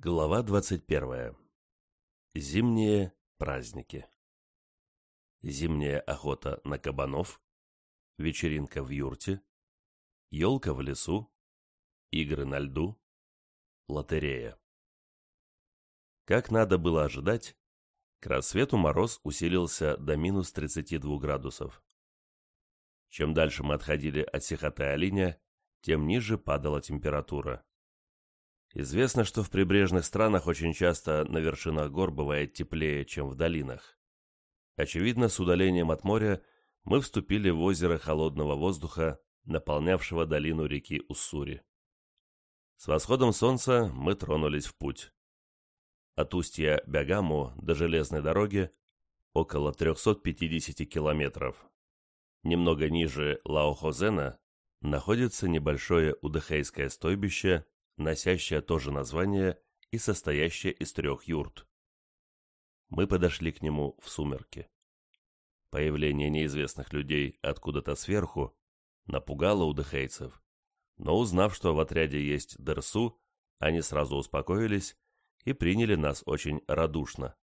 Глава 21. Зимние праздники. Зимняя охота на кабанов, вечеринка в юрте, елка в лесу, игры на льду, лотерея. Как надо было ожидать, к рассвету мороз усилился до минус 32 градусов. Чем дальше мы отходили от Сихоте-Алиня, тем ниже падала температура. Известно, что в прибрежных странах очень часто на вершинах гор бывает теплее, чем в долинах. Очевидно, с удалением от моря мы вступили в озеро холодного воздуха, наполнявшего долину реки Уссури. С восходом солнца мы тронулись в путь. От устья Бягаму до железной дороги около 350 километров. Немного ниже Лаохозена находится небольшое удыхейское стойбище носящая то же название и состоящая из трех юрт. Мы подошли к нему в сумерки. Появление неизвестных людей откуда-то сверху напугало удыхейцев, но узнав, что в отряде есть Дерсу, они сразу успокоились и приняли нас очень радушно.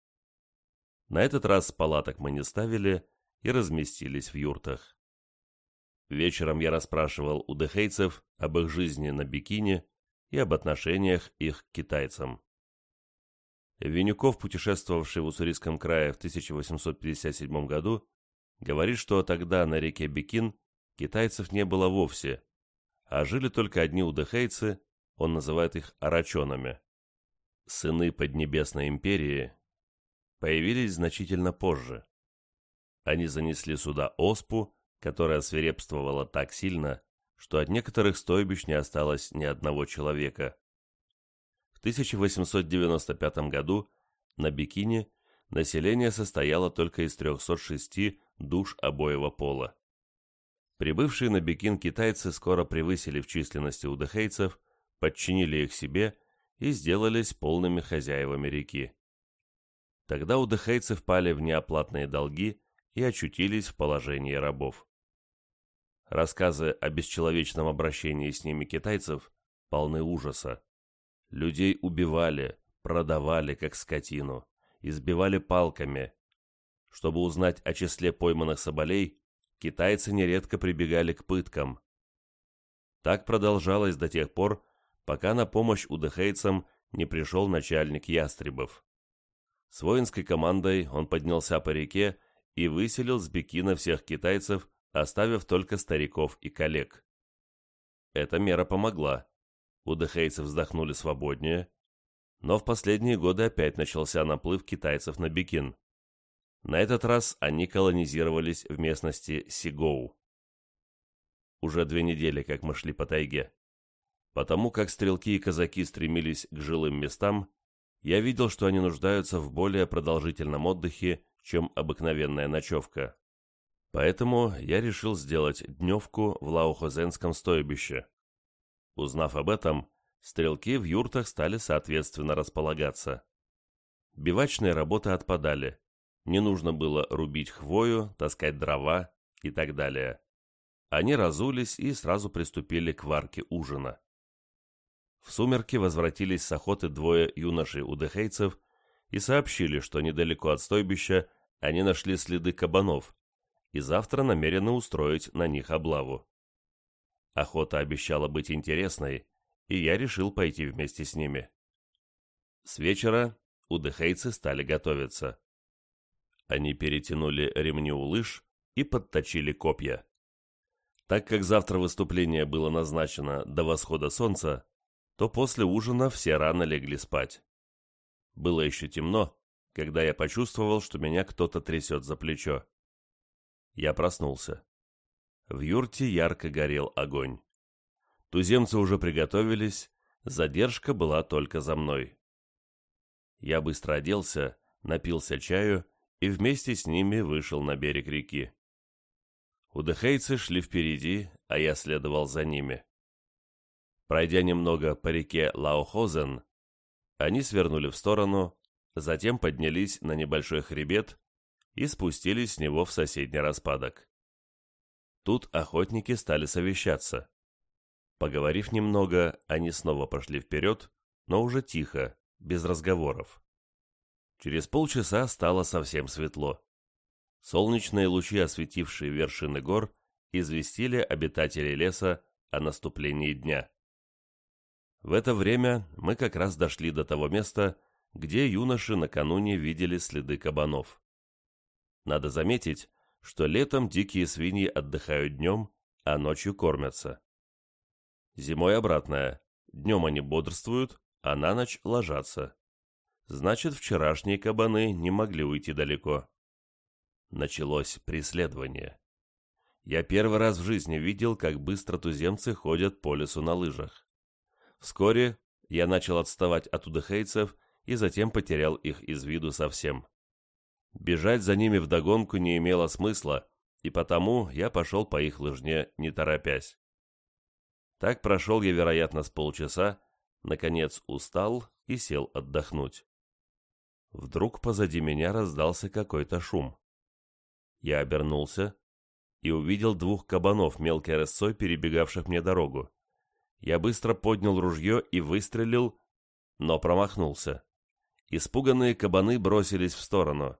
На этот раз палаток мы не ставили и разместились в юртах. Вечером я расспрашивал у дехейцев об их жизни на бикине и об отношениях их к китайцам. Винюков, путешествовавший в Уссурийском крае в 1857 году, говорит, что тогда на реке Бикин китайцев не было вовсе, а жили только одни удыхейцы, он называет их арачонами. Сыны Поднебесной империи появились значительно позже. Они занесли сюда оспу, которая свирепствовала так сильно, что от некоторых стойбищ не осталось ни одного человека. В 1895 году на Бикине население состояло только из 306 душ обоего пола. Прибывшие на Бикин китайцы скоро превысили в численности удыхейцев, подчинили их себе и сделались полными хозяевами реки. Тогда удыхейцы впали в неоплатные долги и очутились в положении рабов. Рассказы о бесчеловечном обращении с ними китайцев полны ужаса. Людей убивали, продавали как скотину, избивали палками. Чтобы узнать о числе пойманных соболей, китайцы нередко прибегали к пыткам. Так продолжалось до тех пор, пока на помощь удыхейцам не пришел начальник ястребов. С воинской командой он поднялся по реке и выселил с Бекина всех китайцев, оставив только стариков и коллег. Эта мера помогла. Удыхейцы вздохнули свободнее, но в последние годы опять начался наплыв китайцев на Бикин. На этот раз они колонизировались в местности Сигоу. Уже две недели, как мы шли по тайге. Потому как стрелки и казаки стремились к жилым местам, я видел, что они нуждаются в более продолжительном отдыхе, чем обыкновенная ночевка. Поэтому я решил сделать дневку в Лаухозенском стойбище. Узнав об этом, стрелки в юртах стали соответственно располагаться. Бивачные работы отпадали. Не нужно было рубить хвою, таскать дрова и так далее. Они разулись и сразу приступили к варке ужина. В сумерки возвратились с охоты двое юношей-удыхейцев и сообщили, что недалеко от стойбища они нашли следы кабанов, и завтра намерены устроить на них облаву. Охота обещала быть интересной, и я решил пойти вместе с ними. С вечера удыхейцы стали готовиться. Они перетянули ремни у лыж и подточили копья. Так как завтра выступление было назначено до восхода солнца, то после ужина все рано легли спать. Было еще темно, когда я почувствовал, что меня кто-то трясет за плечо. Я проснулся. В юрте ярко горел огонь. Туземцы уже приготовились, задержка была только за мной. Я быстро оделся, напился чаю и вместе с ними вышел на берег реки. Удыхейцы шли впереди, а я следовал за ними. Пройдя немного по реке Лаохозен, они свернули в сторону, затем поднялись на небольшой хребет и спустились с него в соседний распадок. Тут охотники стали совещаться. Поговорив немного, они снова пошли вперед, но уже тихо, без разговоров. Через полчаса стало совсем светло. Солнечные лучи, осветившие вершины гор, известили обитателей леса о наступлении дня. В это время мы как раз дошли до того места, где юноши накануне видели следы кабанов. Надо заметить, что летом дикие свиньи отдыхают днем, а ночью кормятся. Зимой обратное. Днем они бодрствуют, а на ночь ложатся. Значит, вчерашние кабаны не могли уйти далеко. Началось преследование. Я первый раз в жизни видел, как быстро туземцы ходят по лесу на лыжах. Вскоре я начал отставать от удыхейцев и затем потерял их из виду совсем. Бежать за ними вдогонку не имело смысла, и потому я пошел по их лыжне, не торопясь. Так прошел я, вероятно, с полчаса, наконец устал и сел отдохнуть. Вдруг позади меня раздался какой-то шум. Я обернулся и увидел двух кабанов мелкой рысцой, перебегавших мне дорогу. Я быстро поднял ружье и выстрелил, но промахнулся. Испуганные кабаны бросились в сторону.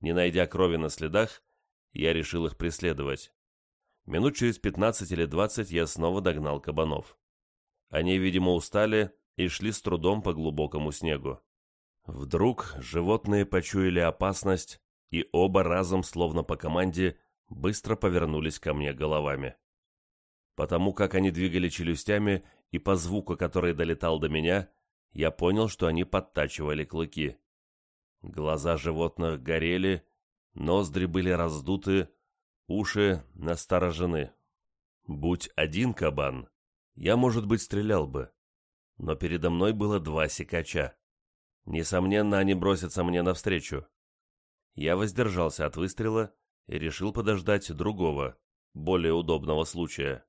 Не найдя крови на следах, я решил их преследовать. Минут через пятнадцать или двадцать я снова догнал кабанов. Они, видимо, устали и шли с трудом по глубокому снегу. Вдруг животные почуяли опасность, и оба разом, словно по команде, быстро повернулись ко мне головами. Потому как они двигали челюстями и по звуку, который долетал до меня, я понял, что они подтачивали клыки. Глаза животных горели, ноздри были раздуты, уши насторожены. Будь один кабан, я, может быть, стрелял бы. Но передо мной было два секача. Несомненно, они бросятся мне навстречу. Я воздержался от выстрела и решил подождать другого, более удобного случая.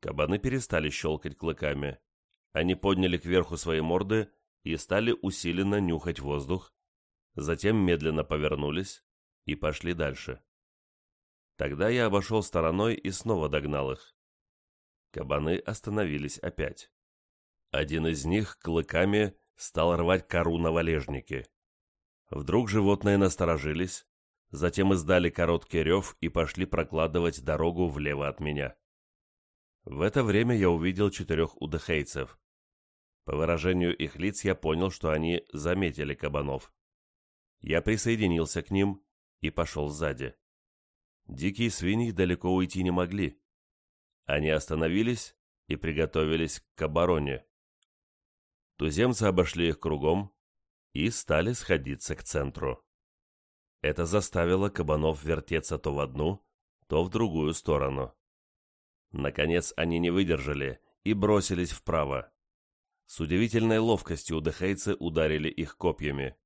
Кабаны перестали щелкать клыками. Они подняли кверху свои морды и стали усиленно нюхать воздух, затем медленно повернулись и пошли дальше. Тогда я обошел стороной и снова догнал их. Кабаны остановились опять. Один из них клыками стал рвать кору на валежнике. Вдруг животные насторожились, затем издали короткий рев и пошли прокладывать дорогу влево от меня. В это время я увидел четырех удыхейцев. По выражению их лиц я понял, что они заметили кабанов. Я присоединился к ним и пошел сзади. Дикие свиньи далеко уйти не могли. Они остановились и приготовились к обороне. Туземцы обошли их кругом и стали сходиться к центру. Это заставило кабанов вертеться то в одну, то в другую сторону. Наконец они не выдержали и бросились вправо. С удивительной ловкостью дыхейцы ударили их копьями.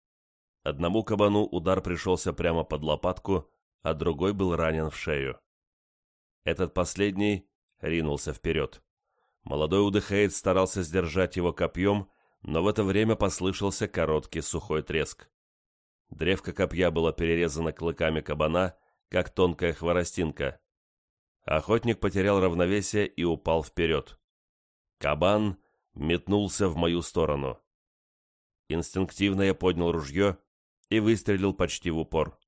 Одному кабану удар пришелся прямо под лопатку, а другой был ранен в шею. Этот последний ринулся вперед. Молодой удыхеец старался сдержать его копьем, но в это время послышался короткий сухой треск. Древко копья было перерезано клыками кабана, как тонкая хворостинка. Охотник потерял равновесие и упал вперед. Кабан метнулся в мою сторону. Инстинктивно я поднял ружье и выстрелил почти в упор.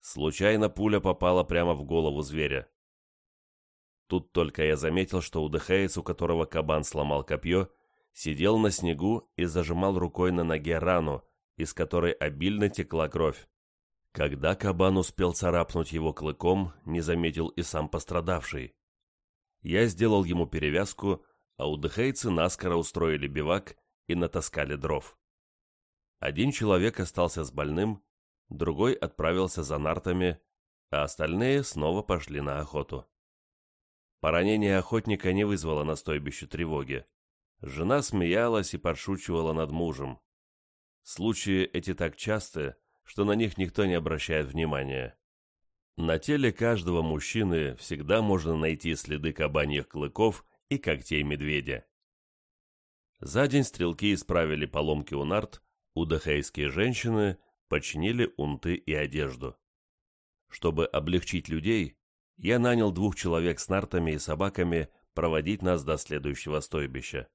Случайно пуля попала прямо в голову зверя. Тут только я заметил, что удыхаец, у которого кабан сломал копье, сидел на снегу и зажимал рукой на ноге рану, из которой обильно текла кровь. Когда кабан успел царапнуть его клыком, не заметил и сам пострадавший. Я сделал ему перевязку, а удыхейцы наскоро устроили бивак и натаскали дров. Один человек остался с больным, другой отправился за нартами, а остальные снова пошли на охоту. Поранение охотника не вызвало на стойбище тревоги. Жена смеялась и подшучивала над мужем. Случаи эти так часты, что на них никто не обращает внимания. На теле каждого мужчины всегда можно найти следы кабаньих клыков и когтей медведя. За день стрелки исправили поломки у нарт, удахейские женщины починили унты и одежду. Чтобы облегчить людей, я нанял двух человек с нартами и собаками проводить нас до следующего стойбища.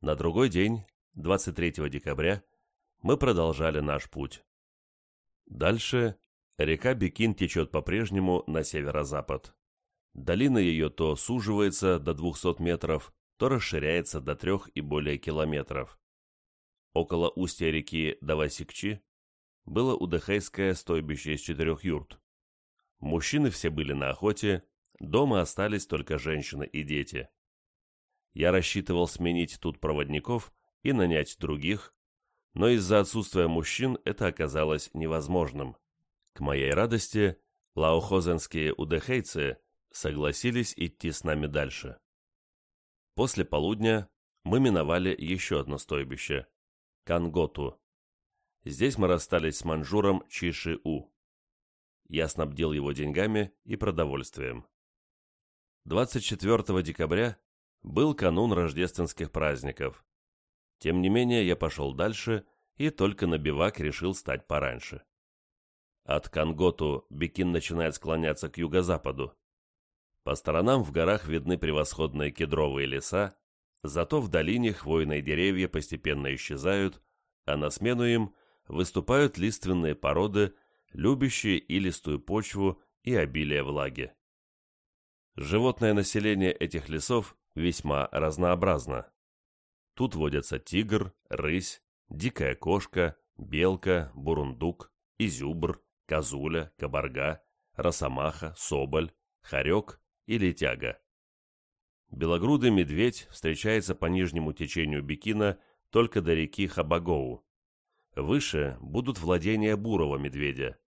На другой день 23 декабря, мы продолжали наш путь. Дальше река Бекин течет по-прежнему на северо-запад. Долина ее то суживается до 200 метров, то расширяется до 3 и более километров. Около устья реки Давасикчи было удыхайское стойбище из четырех юрт. Мужчины все были на охоте, дома остались только женщины и дети. Я рассчитывал сменить тут проводников и нанять других, но из-за отсутствия мужчин это оказалось невозможным. К моей радости, лаохозенские удехейцы согласились идти с нами дальше. После полудня мы миновали еще одно стойбище – Канготу. Здесь мы расстались с манжуром Чиши-У. Я снабдил его деньгами и продовольствием. 24 декабря был канун рождественских праздников. Тем не менее, я пошел дальше и только на бивак решил стать пораньше. От Канготу Бекин начинает склоняться к юго-западу. По сторонам в горах видны превосходные кедровые леса, зато в долине хвойные деревья постепенно исчезают, а на смену им выступают лиственные породы, любящие и листую почву и обилие влаги. Животное население этих лесов весьма разнообразно. Тут водятся тигр, рысь, дикая кошка, белка, бурундук, изюбр, козуля, кабарга, росомаха, соболь, хорек и летяга. Белогрудый медведь встречается по нижнему течению Бикина только до реки Хабагоу. Выше будут владения бурого медведя.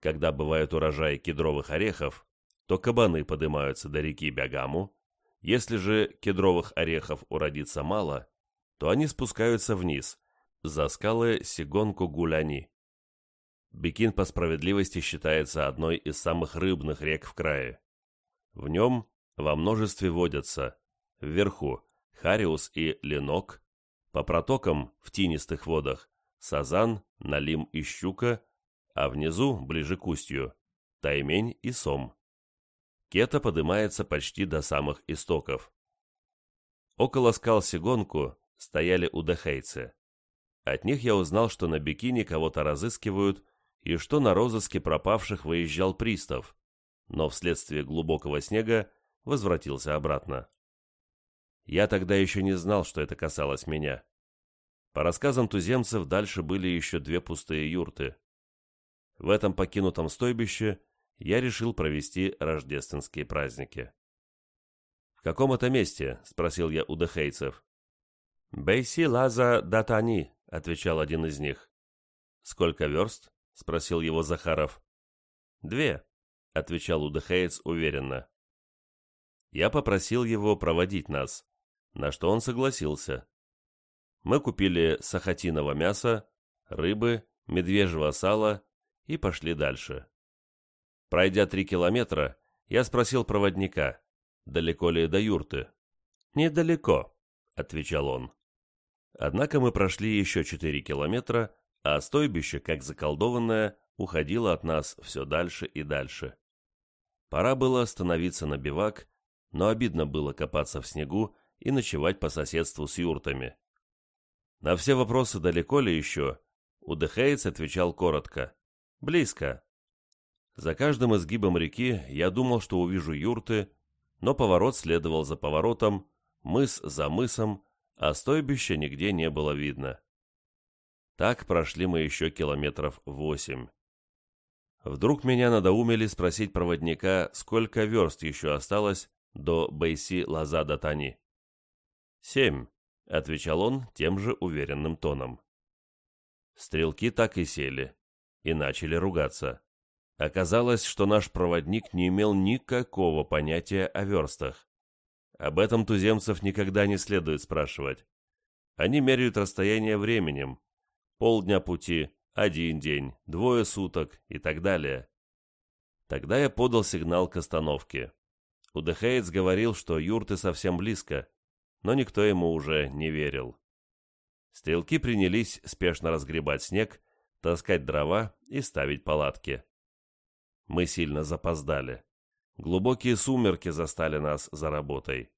Когда бывают урожаи кедровых орехов, то кабаны поднимаются до реки Бягаму, если же кедровых орехов уродится мало, то они спускаются вниз, за скалы Сигонку-Гуляни. Бикин по справедливости считается одной из самых рыбных рек в крае. В нем во множестве водятся вверху хариус и ленок, по протокам в тинистых водах сазан, налим и щука, а внизу, ближе к устью, таймень и сом. Кета поднимается почти до самых истоков. Около скал Сигонку стояли удахейцы. От них я узнал, что на бикини кого-то разыскивают и что на розыске пропавших выезжал пристав, но вследствие глубокого снега возвратился обратно. Я тогда еще не знал, что это касалось меня. По рассказам туземцев, дальше были еще две пустые юрты. В этом покинутом стойбище я решил провести рождественские праздники. «В каком это месте?» — спросил я у дехейцев. «Бейси Лаза Датани», — отвечал один из них. «Сколько верст?» — спросил его Захаров. «Две», — отвечал Удехеец уверенно. Я попросил его проводить нас, на что он согласился. Мы купили сахатиного мяса, рыбы, медвежьего сала и пошли дальше. Пройдя три километра, я спросил проводника, далеко ли до юрты. «Недалеко», — отвечал он. Однако мы прошли еще четыре километра, а стойбище, как заколдованное, уходило от нас все дальше и дальше. Пора было становиться на бивак, но обидно было копаться в снегу и ночевать по соседству с юртами. На все вопросы далеко ли еще, Удыхеец отвечал коротко. «Близко». За каждым изгибом реки я думал, что увижу юрты, но поворот следовал за поворотом, мыс за мысом, а стойбища нигде не было видно. Так прошли мы еще километров восемь. Вдруг меня надоумили спросить проводника, сколько верст еще осталось до Бейси-Лаза-Датани. «Семь», — отвечал он тем же уверенным тоном. Стрелки так и сели и начали ругаться. Оказалось, что наш проводник не имел никакого понятия о верстах. Об этом туземцев никогда не следует спрашивать. Они меряют расстояние временем. Полдня пути, один день, двое суток и так далее. Тогда я подал сигнал к остановке. Удехеец говорил, что юрты совсем близко, но никто ему уже не верил. Стрелки принялись спешно разгребать снег, таскать дрова и ставить палатки. Мы сильно запоздали. Глубокие сумерки застали нас за работой.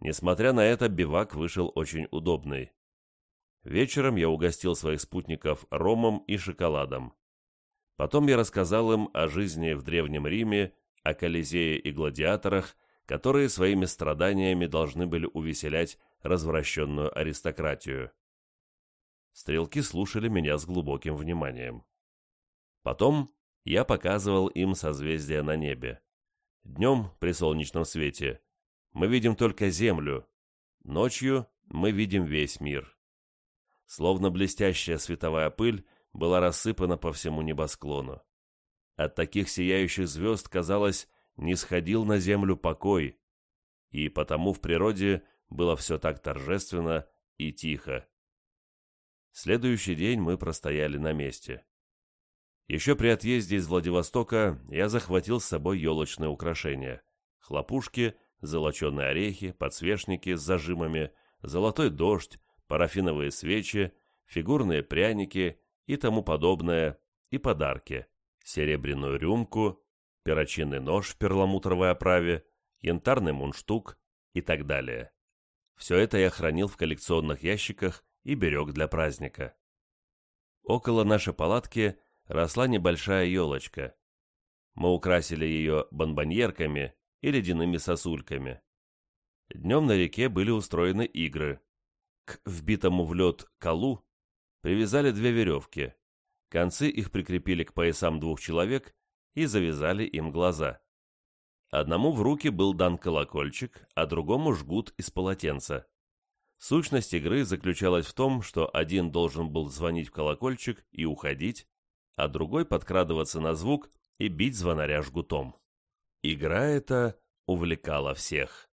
Несмотря на это, бивак вышел очень удобный. Вечером я угостил своих спутников ромом и шоколадом. Потом я рассказал им о жизни в Древнем Риме, о Колизее и гладиаторах, которые своими страданиями должны были увеселять развращенную аристократию. Стрелки слушали меня с глубоким вниманием. Потом я показывал им созвездия на небе. Днем, при солнечном свете, мы видим только Землю, ночью мы видим весь мир. Словно блестящая световая пыль была рассыпана по всему небосклону. От таких сияющих звезд, казалось, не сходил на землю покой, и потому в природе было все так торжественно и тихо. Следующий день мы простояли на месте. Еще при отъезде из Владивостока я захватил с собой елочные украшения. Хлопушки, золоченые орехи, подсвечники с зажимами, золотой дождь, парафиновые свечи, фигурные пряники и тому подобное, и подарки. Серебряную рюмку, перочинный нож в перламутровой оправе, янтарный мундштук и так далее. Все это я хранил в коллекционных ящиках и берег для праздника. Около нашей палатки росла небольшая елочка. Мы украсили ее бомбоньерками и ледяными сосульками. Днем на реке были устроены игры. К вбитому в лед колу привязали две веревки. Концы их прикрепили к поясам двух человек и завязали им глаза. Одному в руки был дан колокольчик, а другому жгут из полотенца. Сущность игры заключалась в том, что один должен был звонить в колокольчик и уходить, а другой подкрадываться на звук и бить звонаря жгутом. Игра эта увлекала всех.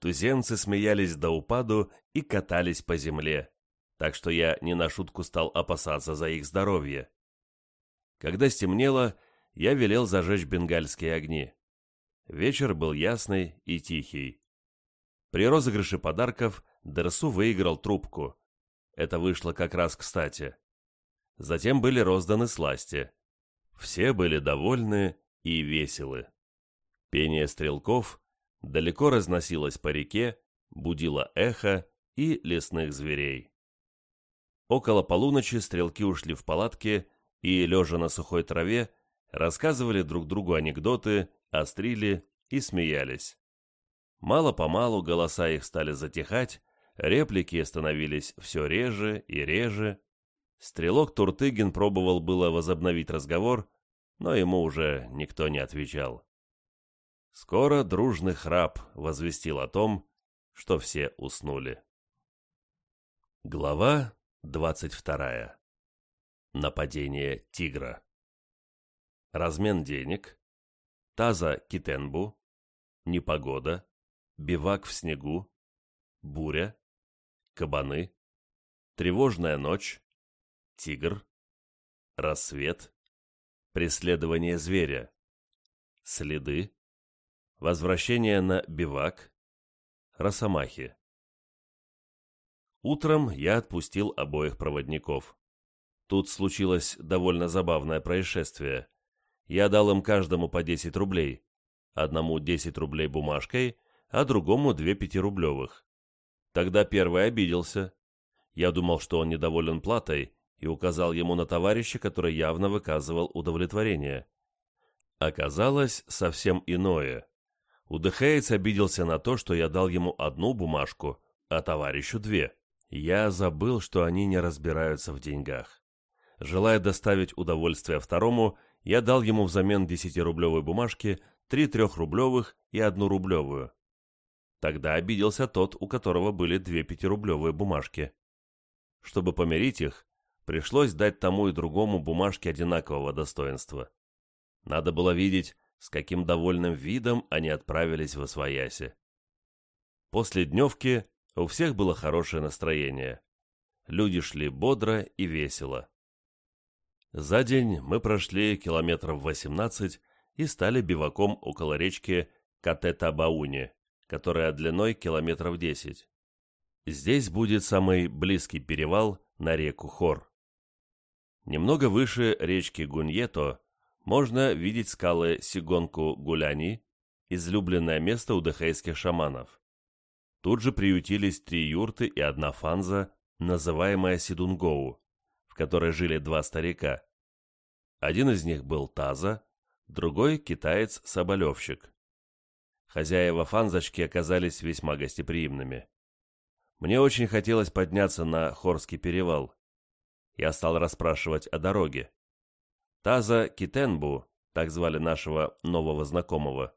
Туземцы смеялись до упаду и катались по земле, так что я не на шутку стал опасаться за их здоровье. Когда стемнело, я велел зажечь бенгальские огни. Вечер был ясный и тихий. При розыгрыше подарков Дерсу выиграл трубку. Это вышло как раз кстати. Затем были розданы сласти. Все были довольны и веселы. Пение стрелков далеко разносилось по реке, будило эхо и лесных зверей. Около полуночи стрелки ушли в палатки и, лежа на сухой траве, рассказывали друг другу анекдоты, острили и смеялись. Мало-помалу голоса их стали затихать, реплики становились все реже и реже, Стрелок Туртыгин пробовал было возобновить разговор, но ему уже никто не отвечал. Скоро дружный храп возвестил о том, что все уснули. Глава двадцать вторая. Нападение тигра. Размен денег. Таза Китенбу. Непогода. Бивак в снегу. Буря. Кабаны. Тревожная ночь. Тигр. Рассвет. Преследование зверя. Следы. Возвращение на бивак. Росомахи. Утром я отпустил обоих проводников. Тут случилось довольно забавное происшествие. Я дал им каждому по 10 рублей. Одному 10 рублей бумажкой, а другому две пятирублевых. Тогда первый обиделся. Я думал, что он недоволен платой, и указал ему на товарища, который явно выказывал удовлетворение. Оказалось совсем иное. Удыхаец обиделся на то, что я дал ему одну бумажку, а товарищу две. Я забыл, что они не разбираются в деньгах. Желая доставить удовольствие второму, я дал ему взамен десятирублевой бумажки три трехрублевых и одну рублевую. Тогда обиделся тот, у которого были две пятирублевые бумажки. Чтобы помирить их, пришлось дать тому и другому бумажки одинакового достоинства. Надо было видеть, с каким довольным видом они отправились в Освояси. После дневки у всех было хорошее настроение. Люди шли бодро и весело. За день мы прошли километров 18 и стали биваком около речки Катетабауни, которая длиной километров 10. Здесь будет самый близкий перевал на реку Хор. Немного выше речки Гуньето можно видеть скалы Сигонку-Гуляни, излюбленное место у дахейских шаманов. Тут же приютились три юрты и одна фанза, называемая Сидунгоу, в которой жили два старика. Один из них был Таза, другой – китаец-соболевщик. Хозяева фанзочки оказались весьма гостеприимными. Мне очень хотелось подняться на Хорский перевал. Я стал расспрашивать о дороге. Таза Китенбу, так звали нашего нового знакомого,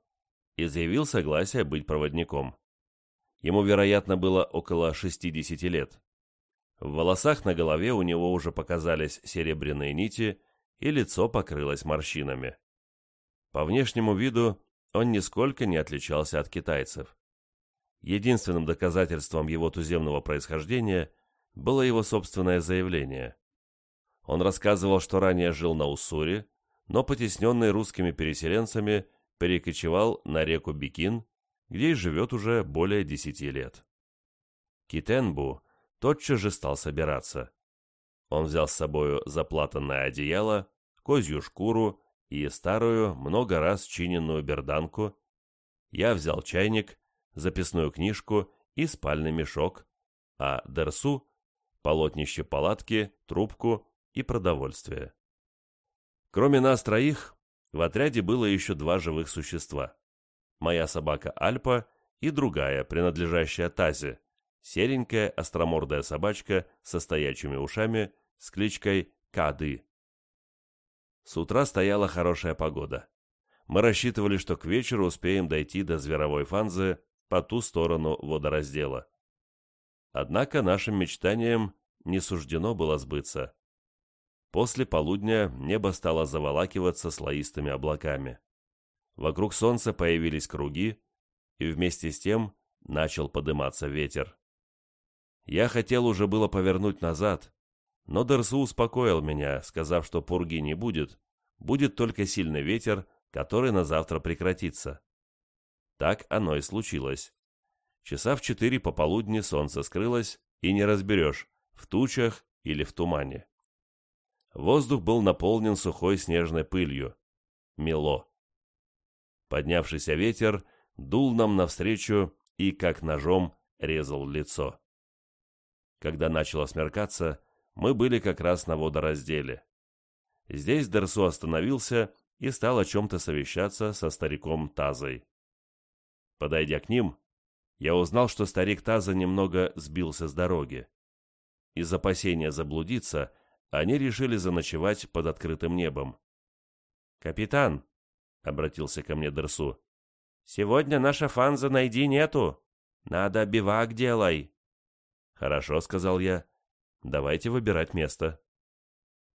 изъявил согласие быть проводником. Ему, вероятно, было около 60 лет. В волосах на голове у него уже показались серебряные нити, и лицо покрылось морщинами. По внешнему виду он нисколько не отличался от китайцев. Единственным доказательством его туземного происхождения было его собственное заявление. Он рассказывал, что ранее жил на Уссури, но потесненный русскими переселенцами перекочевал на реку Бикин, где и живет уже более десяти лет. Китенбу тотчас же стал собираться. Он взял с собою заплатанное одеяло, козью шкуру и старую, много раз чиненную берданку. Я взял чайник, записную книжку и спальный мешок, а Дерсу — полотнище палатки, трубку и продовольствие. Кроме нас троих, в отряде было еще два живых существа. Моя собака Альпа и другая, принадлежащая Тазе, серенькая остромордая собачка со стоячими ушами с кличкой Кады. С утра стояла хорошая погода. Мы рассчитывали, что к вечеру успеем дойти до зверовой фанзы по ту сторону водораздела. Однако нашим мечтаниям не суждено было сбыться. После полудня небо стало заволакиваться слоистыми облаками. Вокруг солнца появились круги, и вместе с тем начал подниматься ветер. Я хотел уже было повернуть назад, но Дерсу успокоил меня, сказав, что пурги не будет, будет только сильный ветер, который на завтра прекратится. Так оно и случилось. Часа в четыре пополудни солнце скрылось, и не разберешь, в тучах или в тумане. Воздух был наполнен сухой снежной пылью. Мело. Поднявшийся ветер дул нам навстречу и, как ножом, резал лицо. Когда начало смеркаться, мы были как раз на водоразделе. Здесь Дерсу остановился и стал о чем-то совещаться со стариком Тазой. Подойдя к ним, я узнал, что старик Таза немного сбился с дороги. Из опасения заблудиться они решили заночевать под открытым небом. «Капитан», — обратился ко мне Дерсу, — «сегодня наша фанза найди нету. Надо бивак делай». «Хорошо», — сказал я, — «давайте выбирать место».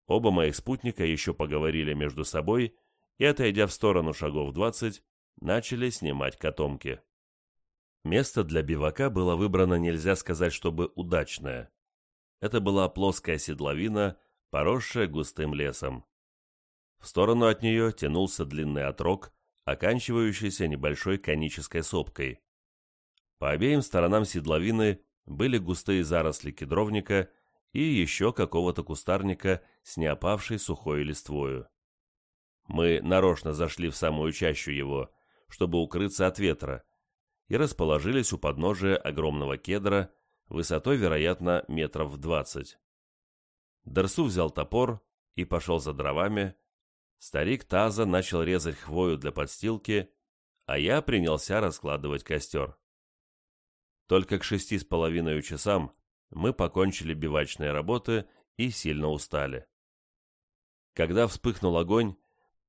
Оба моих спутника еще поговорили между собой и, отойдя в сторону шагов двадцать, начали снимать котомки. Место для бивака было выбрано нельзя сказать, чтобы удачное. Это была плоская седловина поросшая густым лесом. В сторону от нее тянулся длинный отрог, оканчивающийся небольшой конической сопкой. По обеим сторонам седловины были густые заросли кедровника и еще какого-то кустарника с неопавшей сухой листвою. Мы нарочно зашли в самую чащу его, чтобы укрыться от ветра, и расположились у подножия огромного кедра, высотой, вероятно, метров двадцать. Дерсу взял топор и пошел за дровами. Старик Таза начал резать хвою для подстилки, а я принялся раскладывать костер. Только к шести с половиной часам мы покончили бивачные работы и сильно устали. Когда вспыхнул огонь,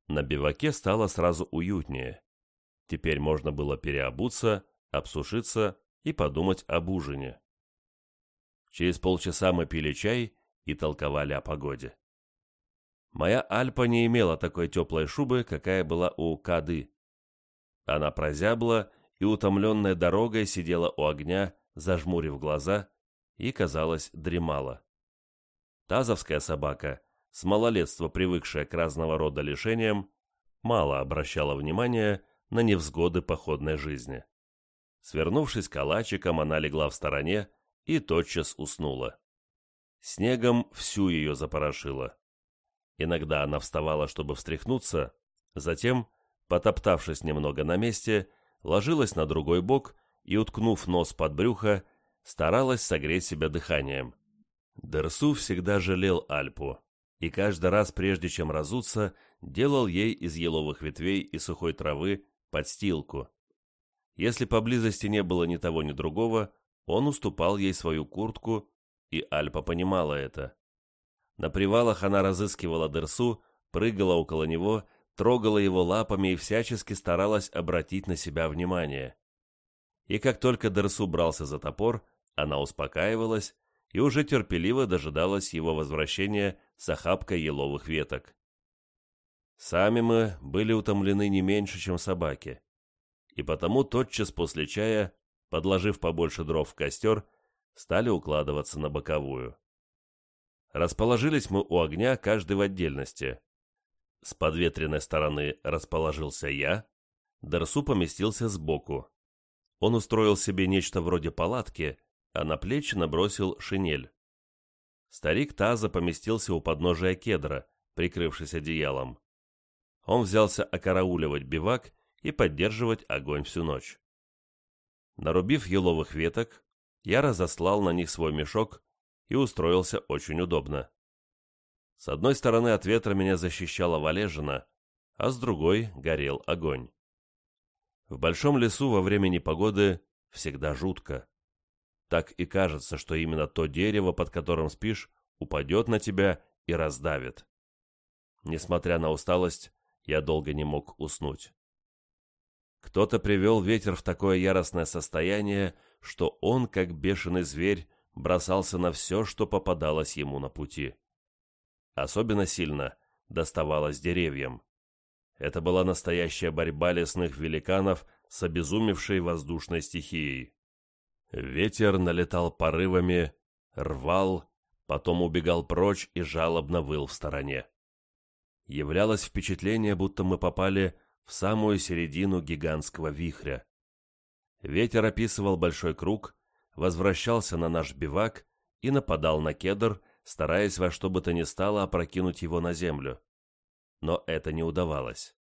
на биваке стало сразу уютнее. Теперь можно было переобуться, обсушиться и подумать об ужине. Через полчаса мы пили чай и толковали о погоде. Моя Альпа не имела такой теплой шубы, какая была у Кады. Она прозябла и, утомленная дорогой, сидела у огня, зажмурив глаза, и, казалось, дремала. Тазовская собака, с малолетства привыкшая к разного рода лишениям, мало обращала внимания на невзгоды походной жизни. Свернувшись калачиком, она легла в стороне и тотчас уснула. Снегом всю ее запорошило. Иногда она вставала, чтобы встряхнуться, затем, потоптавшись немного на месте, ложилась на другой бок и, уткнув нос под брюхо, старалась согреть себя дыханием. Дерсу всегда жалел Альпу, и каждый раз, прежде чем разуться, делал ей из еловых ветвей и сухой травы подстилку. Если поблизости не было ни того, ни другого, он уступал ей свою куртку, и Альпа понимала это. На привалах она разыскивала Дерсу, прыгала около него, трогала его лапами и всячески старалась обратить на себя внимание. И как только Дерсу брался за топор, она успокаивалась и уже терпеливо дожидалась его возвращения с охапкой еловых веток. Сами мы были утомлены не меньше, чем собаки. И потому тотчас после чая, подложив побольше дров в костер, стали укладываться на боковую. Расположились мы у огня, каждый в отдельности. С подветренной стороны расположился я, Дерсу поместился сбоку. Он устроил себе нечто вроде палатки, а на плечи набросил шинель. Старик Таза поместился у подножия кедра, прикрывшись одеялом. Он взялся окарауливать бивак и поддерживать огонь всю ночь. Нарубив еловых веток, я разослал на них свой мешок и устроился очень удобно. С одной стороны от ветра меня защищала валежина, а с другой горел огонь. В большом лесу во время непогоды всегда жутко. Так и кажется, что именно то дерево, под которым спишь, упадет на тебя и раздавит. Несмотря на усталость, я долго не мог уснуть. Кто-то привел ветер в такое яростное состояние, что он, как бешеный зверь, бросался на все, что попадалось ему на пути. Особенно сильно доставалось деревьям. Это была настоящая борьба лесных великанов с обезумевшей воздушной стихией. Ветер налетал порывами, рвал, потом убегал прочь и жалобно выл в стороне. Являлось впечатление, будто мы попали в самую середину гигантского вихря. Ветер описывал большой круг, возвращался на наш бивак и нападал на кедр, стараясь во что бы то ни стало опрокинуть его на землю. Но это не удавалось.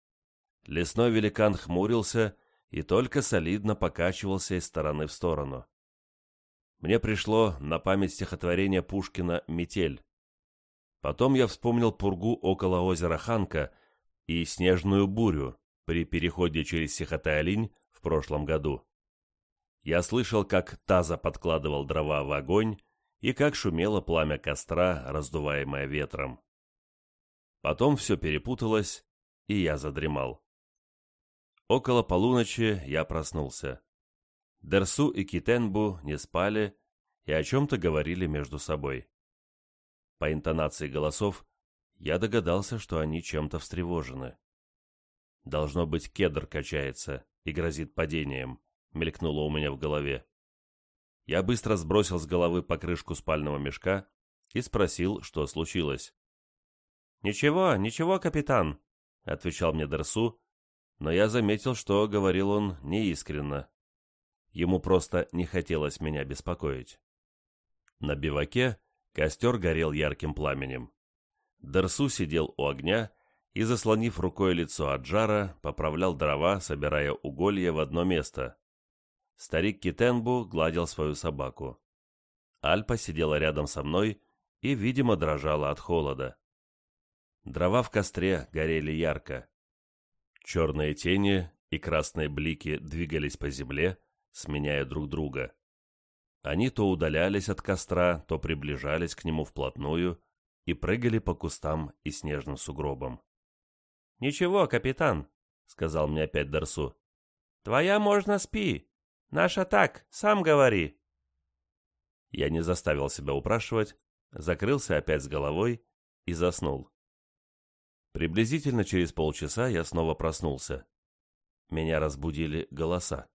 Лесной великан хмурился и только солидно покачивался из стороны в сторону. Мне пришло на память стихотворение Пушкина «Метель». Потом я вспомнил пургу около озера Ханка и снежную бурю при переходе через Сихотай-Алинь в прошлом году. Я слышал, как Таза подкладывал дрова в огонь и как шумело пламя костра, раздуваемое ветром. Потом все перепуталось, и я задремал. Около полуночи я проснулся. Дерсу и Китенбу не спали и о чем-то говорили между собой. По интонации голосов я догадался, что они чем-то встревожены. Должно быть, кедр качается и грозит падением, мелькнуло у меня в голове. Я быстро сбросил с головы покрышку спального мешка и спросил, что случилось. «Ничего, ничего, капитан», — отвечал мне Дерсу, но я заметил, что говорил он неискренно. Ему просто не хотелось меня беспокоить. На биваке костер горел ярким пламенем. Дерсу сидел у огня и, заслонив рукой лицо от жара, поправлял дрова, собирая уголья в одно место. Старик Китенбу гладил свою собаку. Альпа сидела рядом со мной и, видимо, дрожала от холода. Дрова в костре горели ярко. Черные тени и красные блики двигались по земле, сменяя друг друга. Они то удалялись от костра, то приближались к нему вплотную и прыгали по кустам и снежным сугробам. «Ничего, капитан», — сказал мне опять Дарсу. «Твоя можно спи. Наша так, сам говори». Я не заставил себя упрашивать, закрылся опять с головой и заснул. Приблизительно через полчаса я снова проснулся. Меня разбудили голоса.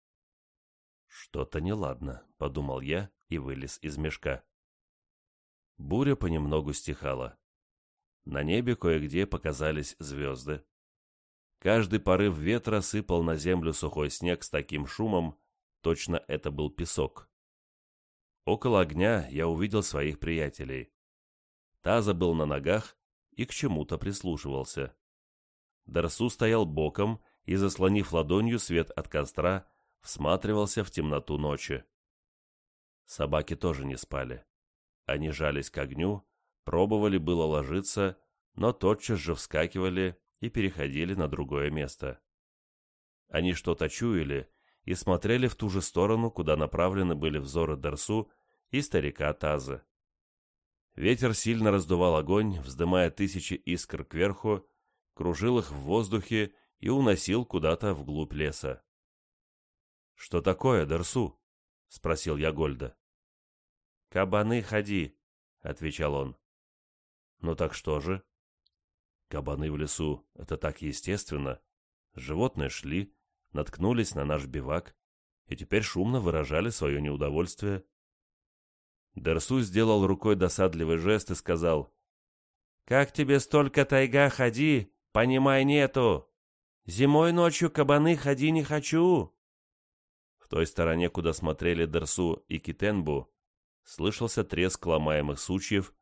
«Что-то неладно», — подумал я и вылез из мешка. Буря понемногу стихала. На небе кое-где показались звезды. Каждый порыв ветра сыпал на землю сухой снег с таким шумом, точно это был песок. Около огня я увидел своих приятелей. Таза был на ногах и к чему-то прислушивался. Дарсу стоял боком и, заслонив ладонью свет от костра, всматривался в темноту ночи. Собаки тоже не спали. Они жались к огню, пробовали было ложиться, но тотчас же вскакивали и переходили на другое место. Они что-то чуяли и смотрели в ту же сторону, куда направлены были взоры Дерсу и старика Таза. Ветер сильно раздувал огонь, вздымая тысячи искр кверху, кружил их в воздухе и уносил куда-то вглубь леса. «Что такое, Дерсу?» — спросил я Гольда. «Кабаны ходи», — отвечал он. «Ну так что же?» «Кабаны в лесу — это так естественно. Животные шли, наткнулись на наш бивак и теперь шумно выражали свое неудовольствие. Дерсу сделал рукой досадливый жест и сказал, «Как тебе столько тайга ходи, понимай нету. Зимой ночью кабаны ходи не хочу». В той стороне, куда смотрели Дерсу и Китенбу, слышался треск ломаемых сучьев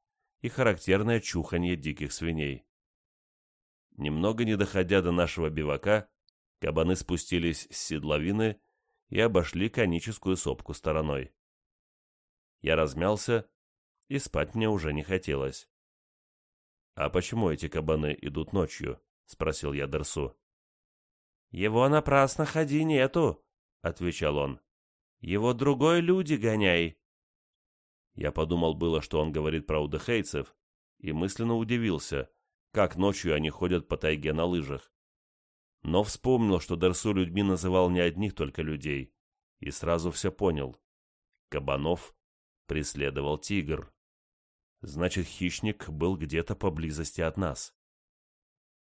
и характерное чуханье диких свиней. Немного не доходя до нашего бивака, Кабаны спустились с седловины и обошли коническую сопку стороной. Я размялся, и спать мне уже не хотелось. «А почему эти кабаны идут ночью?» — спросил я Дерсу. «Его напрасно ходи нету», — отвечал он. «Его другой люди гоняй». Я подумал было, что он говорит про удыхейцев, и мысленно удивился, как ночью они ходят по тайге на лыжах но вспомнил, что Дерсу людьми называл не одних только людей, и сразу все понял. Кабанов преследовал тигр. Значит, хищник был где-то поблизости от нас.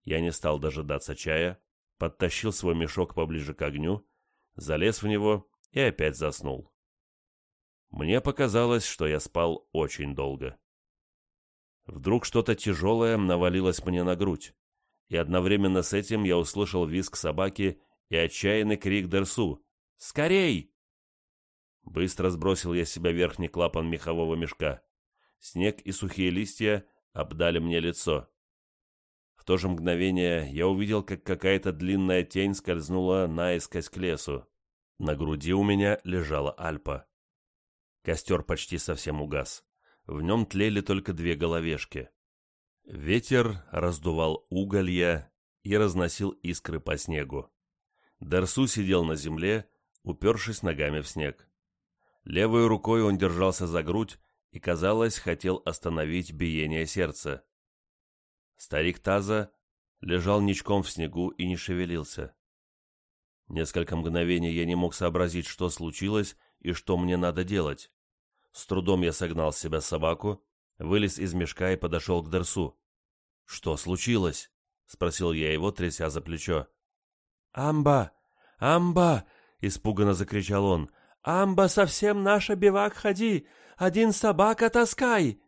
Я не стал дожидаться чая, подтащил свой мешок поближе к огню, залез в него и опять заснул. Мне показалось, что я спал очень долго. Вдруг что-то тяжелое навалилось мне на грудь и одновременно с этим я услышал визг собаки и отчаянный крик Дерсу. «Скорей!» Быстро сбросил я с себя верхний клапан мехового мешка. Снег и сухие листья обдали мне лицо. В то же мгновение я увидел, как какая-то длинная тень скользнула наискось к лесу. На груди у меня лежала Альпа. Костер почти совсем угас. В нем тлели только две головешки. Ветер раздувал уголья и разносил искры по снегу. Дарсу сидел на земле, упершись ногами в снег. Левой рукой он держался за грудь и, казалось, хотел остановить биение сердца. Старик Таза лежал ничком в снегу и не шевелился. Несколько мгновений я не мог сообразить, что случилось и что мне надо делать. С трудом я согнал с себя собаку, вылез из мешка и подошел к Дерсу. «Что случилось?» — спросил я его, тряся за плечо. «Амба! Амба!» — испуганно закричал он. «Амба, совсем наша бивак ходи! Один собака таскай!»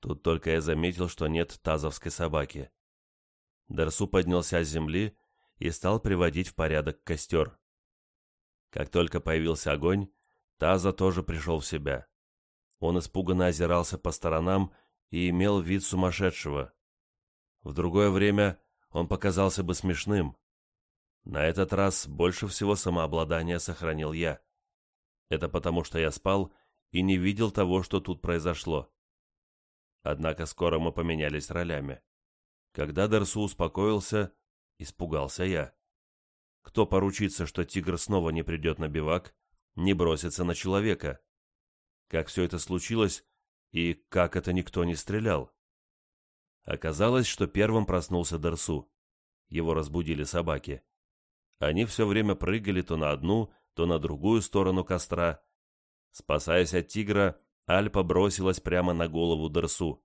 Тут только я заметил, что нет тазовской собаки. Дерсу поднялся с земли и стал приводить в порядок костер. Как только появился огонь, Таза тоже пришел в себя. Он испуганно озирался по сторонам и имел вид сумасшедшего. В другое время он показался бы смешным. На этот раз больше всего самообладания сохранил я. Это потому, что я спал и не видел того, что тут произошло. Однако скоро мы поменялись ролями. Когда Дерсу успокоился, испугался я. Кто поручится, что тигр снова не придет на бивак, не бросится на человека? Как все это случилось и как это никто не стрелял? Оказалось, что первым проснулся Дерсу. Его разбудили собаки. Они все время прыгали то на одну, то на другую сторону костра. Спасаясь от тигра, Альпа бросилась прямо на голову Дерсу.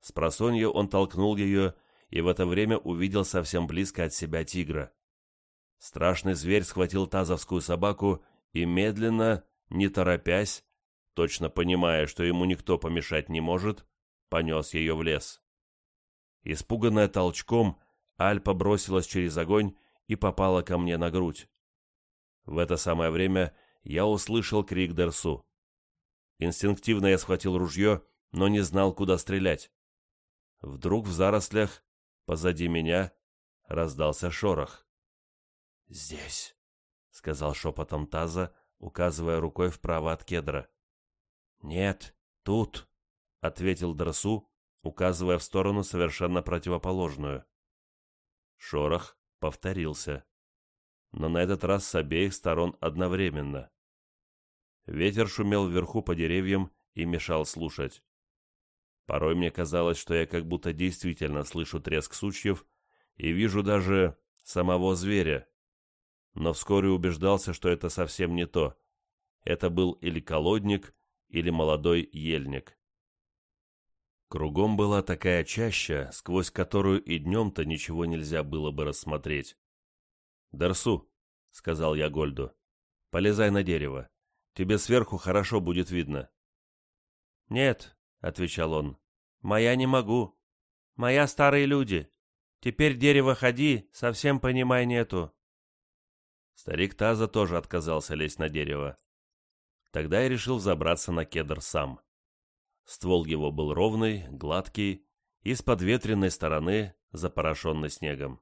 С просонья он толкнул ее и в это время увидел совсем близко от себя тигра. Страшный зверь схватил тазовскую собаку и медленно, не торопясь, точно понимая, что ему никто помешать не может, понес ее в лес. Испуганная толчком, Альпа бросилась через огонь и попала ко мне на грудь. В это самое время я услышал крик Дерсу. Инстинктивно я схватил ружье, но не знал, куда стрелять. Вдруг в зарослях, позади меня, раздался шорох. «Здесь», — сказал шепотом Таза, указывая рукой вправо от кедра. «Нет, тут», ответил Драсу, указывая в сторону совершенно противоположную. Шорох повторился, но на этот раз с обеих сторон одновременно. Ветер шумел вверху по деревьям и мешал слушать. Порой мне казалось, что я как будто действительно слышу треск сучьев и вижу даже самого зверя. Но вскоре убеждался, что это совсем не то. Это был или колодник, или молодой ельник. Кругом была такая чаща, сквозь которую и днем-то ничего нельзя было бы рассмотреть. «Дарсу», — сказал я Гольду, — «полезай на дерево. Тебе сверху хорошо будет видно». «Нет», — отвечал он, — «моя не могу. Моя старые люди. Теперь дерево ходи, совсем понимай нету». Старик Таза тоже отказался лезть на дерево. Тогда я решил забраться на кедр сам. Ствол его был ровный, гладкий и с подветренной стороны запорошенный снегом.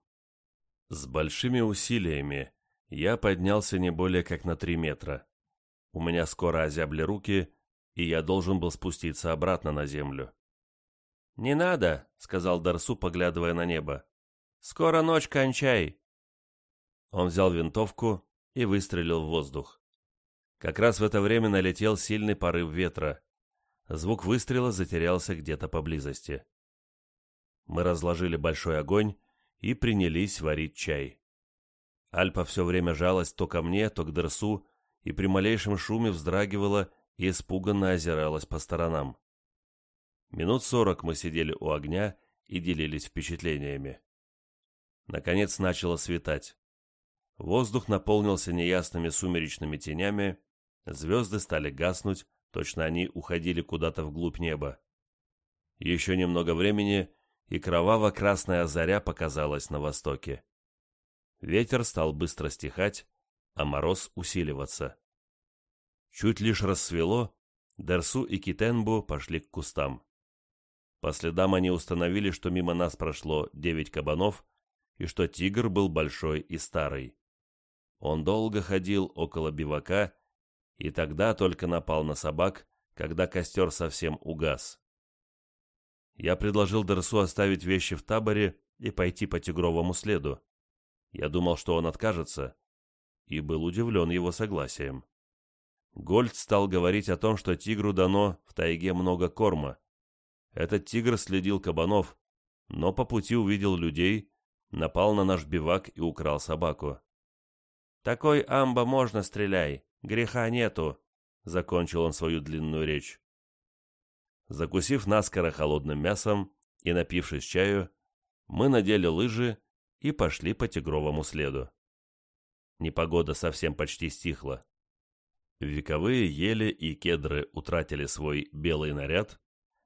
С большими усилиями я поднялся не более как на три метра. У меня скоро озябли руки, и я должен был спуститься обратно на землю. «Не надо», — сказал Дарсу, поглядывая на небо. «Скоро ночь, кончай». Он взял винтовку и выстрелил в воздух. Как раз в это время налетел сильный порыв ветра. Звук выстрела затерялся где-то поблизости. Мы разложили большой огонь и принялись варить чай. Альпа все время жалась то ко мне, то к Дерсу, и при малейшем шуме вздрагивала и испуганно озиралась по сторонам. Минут сорок мы сидели у огня и делились впечатлениями. Наконец начало светать. Воздух наполнился неясными сумеречными тенями, звезды стали гаснуть, Точно они уходили куда-то вглубь неба. Еще немного времени, и кроваво-красная заря показалась на востоке. Ветер стал быстро стихать, а мороз усиливаться. Чуть лишь рассвело, Дерсу и Китенбу пошли к кустам. По следам они установили, что мимо нас прошло девять кабанов, и что тигр был большой и старый. Он долго ходил около бивака и тогда только напал на собак, когда костер совсем угас. Я предложил Дерсу оставить вещи в таборе и пойти по тигровому следу. Я думал, что он откажется, и был удивлен его согласием. Гольд стал говорить о том, что тигру дано в тайге много корма. Этот тигр следил кабанов, но по пути увидел людей, напал на наш бивак и украл собаку. «Такой амба можно стреляй, Греха нету», — закончил он свою длинную речь. Закусив наскоро холодным мясом и напившись чаю, мы надели лыжи и пошли по тигровому следу. Непогода совсем почти стихла. Вековые ели и кедры утратили свой белый наряд,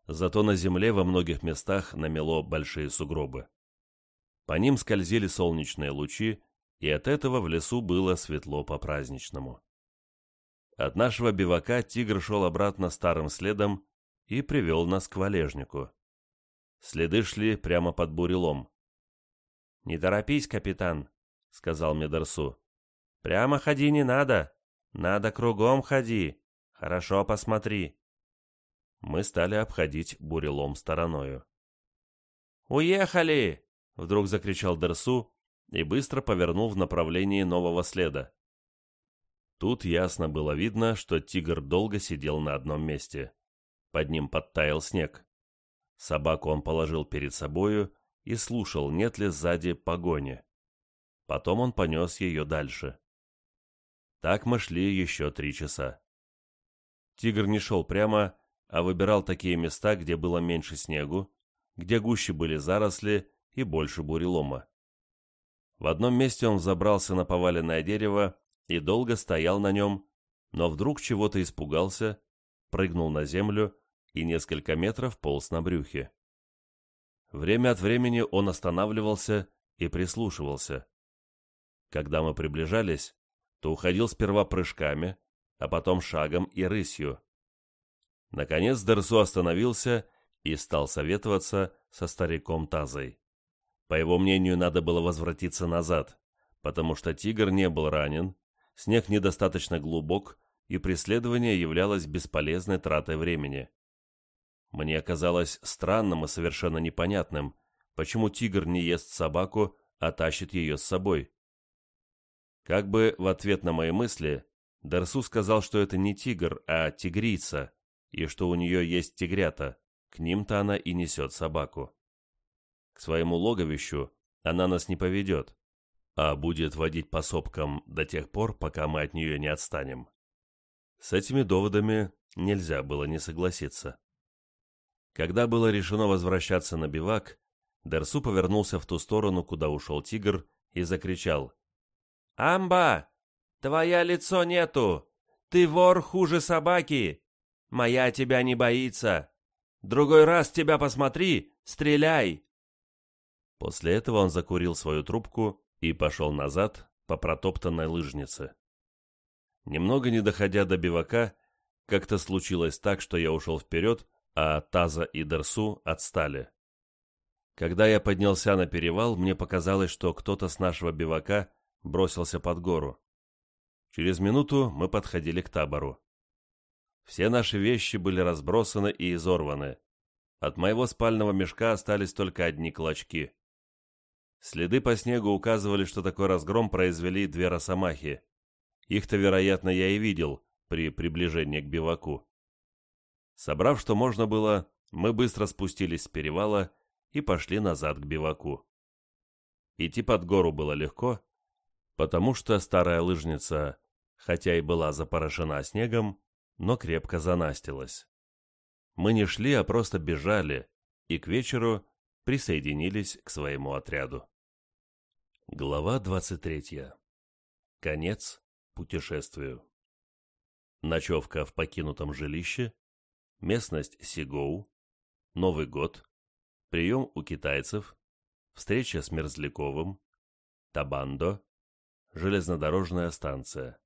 зато на земле во многих местах намело большие сугробы. По ним скользили солнечные лучи, и от этого в лесу было светло по-праздничному. От нашего бивака тигр шел обратно старым следом и привел нас к валежнику. Следы шли прямо под бурелом. «Не торопись, капитан», — сказал мне Дерсу. «Прямо ходи не надо. Надо кругом ходи. Хорошо посмотри». Мы стали обходить бурелом стороною. «Уехали!» — вдруг закричал Дерсу и быстро повернул в направлении нового следа. Тут ясно было видно, что тигр долго сидел на одном месте. Под ним подтаял снег. Собаку он положил перед собою и слушал, нет ли сзади погони. Потом он понес ее дальше. Так мы шли еще три часа. Тигр не шел прямо, а выбирал такие места, где было меньше снегу, где гуще были заросли и больше бурелома. В одном месте он забрался на поваленное дерево и долго стоял на нем, но вдруг чего-то испугался, прыгнул на землю и несколько метров полз на брюхе. Время от времени он останавливался и прислушивался. Когда мы приближались, то уходил сперва прыжками, а потом шагом и рысью. Наконец Дерсу остановился и стал советоваться со стариком Тазой. По его мнению, надо было возвратиться назад, потому что тигр не был ранен, снег недостаточно глубок, и преследование являлось бесполезной тратой времени. Мне казалось странным и совершенно непонятным, почему тигр не ест собаку, а тащит ее с собой. Как бы в ответ на мои мысли, Дарсу сказал, что это не тигр, а тигрица, и что у нее есть тигрята, к ним-то она и несет собаку. К своему логовищу она нас не поведет, а будет водить по сопкам до тех пор, пока мы от нее не отстанем. С этими доводами нельзя было не согласиться. Когда было решено возвращаться на бивак, Дерсу повернулся в ту сторону, куда ушел тигр, и закричал. «Амба! Твоя лицо нету! Ты вор хуже собаки! Моя тебя не боится! Другой раз тебя посмотри, стреляй!» После этого он закурил свою трубку и пошел назад по протоптанной лыжнице. Немного не доходя до бивака, как-то случилось так, что я ушел вперед, а Таза и Дерсу отстали. Когда я поднялся на перевал, мне показалось, что кто-то с нашего бивака бросился под гору. Через минуту мы подходили к табору. Все наши вещи были разбросаны и изорваны. От моего спального мешка остались только одни клочки. Следы по снегу указывали, что такой разгром произвели две росомахи. Их-то, вероятно, я и видел при приближении к биваку. Собрав, что можно было, мы быстро спустились с перевала и пошли назад к биваку. Идти под гору было легко, потому что старая лыжница, хотя и была запорошена снегом, но крепко занастилась. Мы не шли, а просто бежали, и к вечеру присоединились к своему отряду. Глава 23. Конец путешествию. Ночевка в покинутом жилище, местность Сигоу, Новый год, прием у китайцев, встреча с Мерзляковым, Табандо, железнодорожная станция.